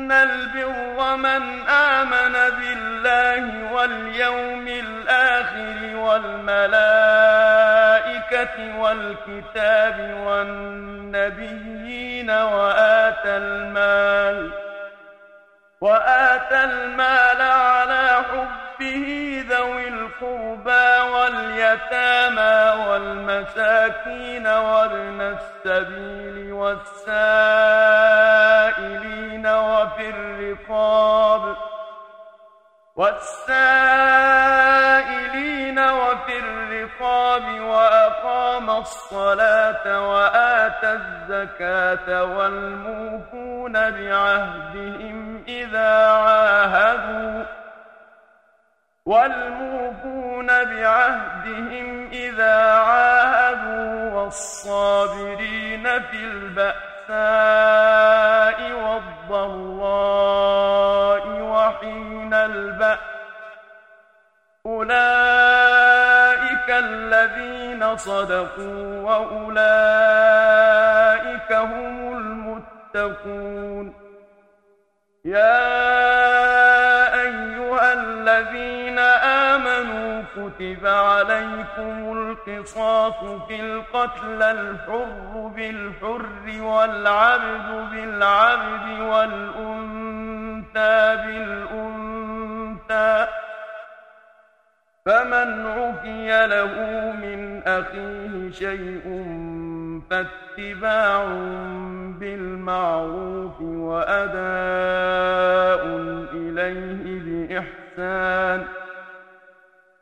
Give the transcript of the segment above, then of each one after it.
إن البر من آمن بالله واليوم الآخر والملائكة والكتاب والنبيين وآت المال وآت المال على حبه ذوي القربى واليتامى والمساكين وابن السبيل والسائل في الرقاب والسائلين وفي الرقاب وأقام الصلاة وآتى الزكاة والموفون بعهدهم إذا عاهدوا والموفون بعهدهم إذا عاهدوا والصابرين في البأساء والضراء وحين البأس أولئك الذين صدقوا وأولئك هم المتقون يا كتب عليكم القصاص في القتل الحر بالحر والعبد بالعبد والأنتى بالأنتى فمن عفي له من أخيه شيء فاتباع بالمعروف وأداء إليه بإحسان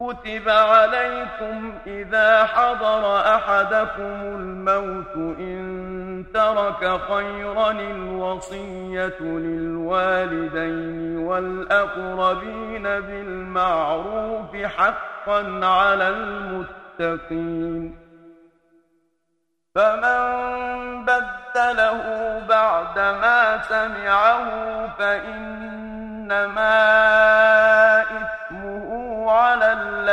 كتب عليكم إذا حضر أحدكم الموت إن ترك خيرا الوصية للوالدين والأقربين بالمعروف حقا على المتقين فمن بدله بعد ما سمعه فإنما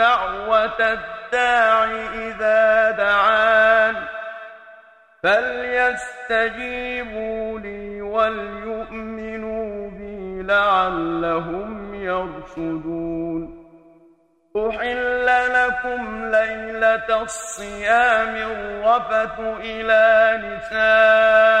دعوة الداع إذا دعان فليستجيبوا لي وليؤمنوا بي لعلهم يرشدون أحل لكم ليلة الصيام الرفت إلى نسائكم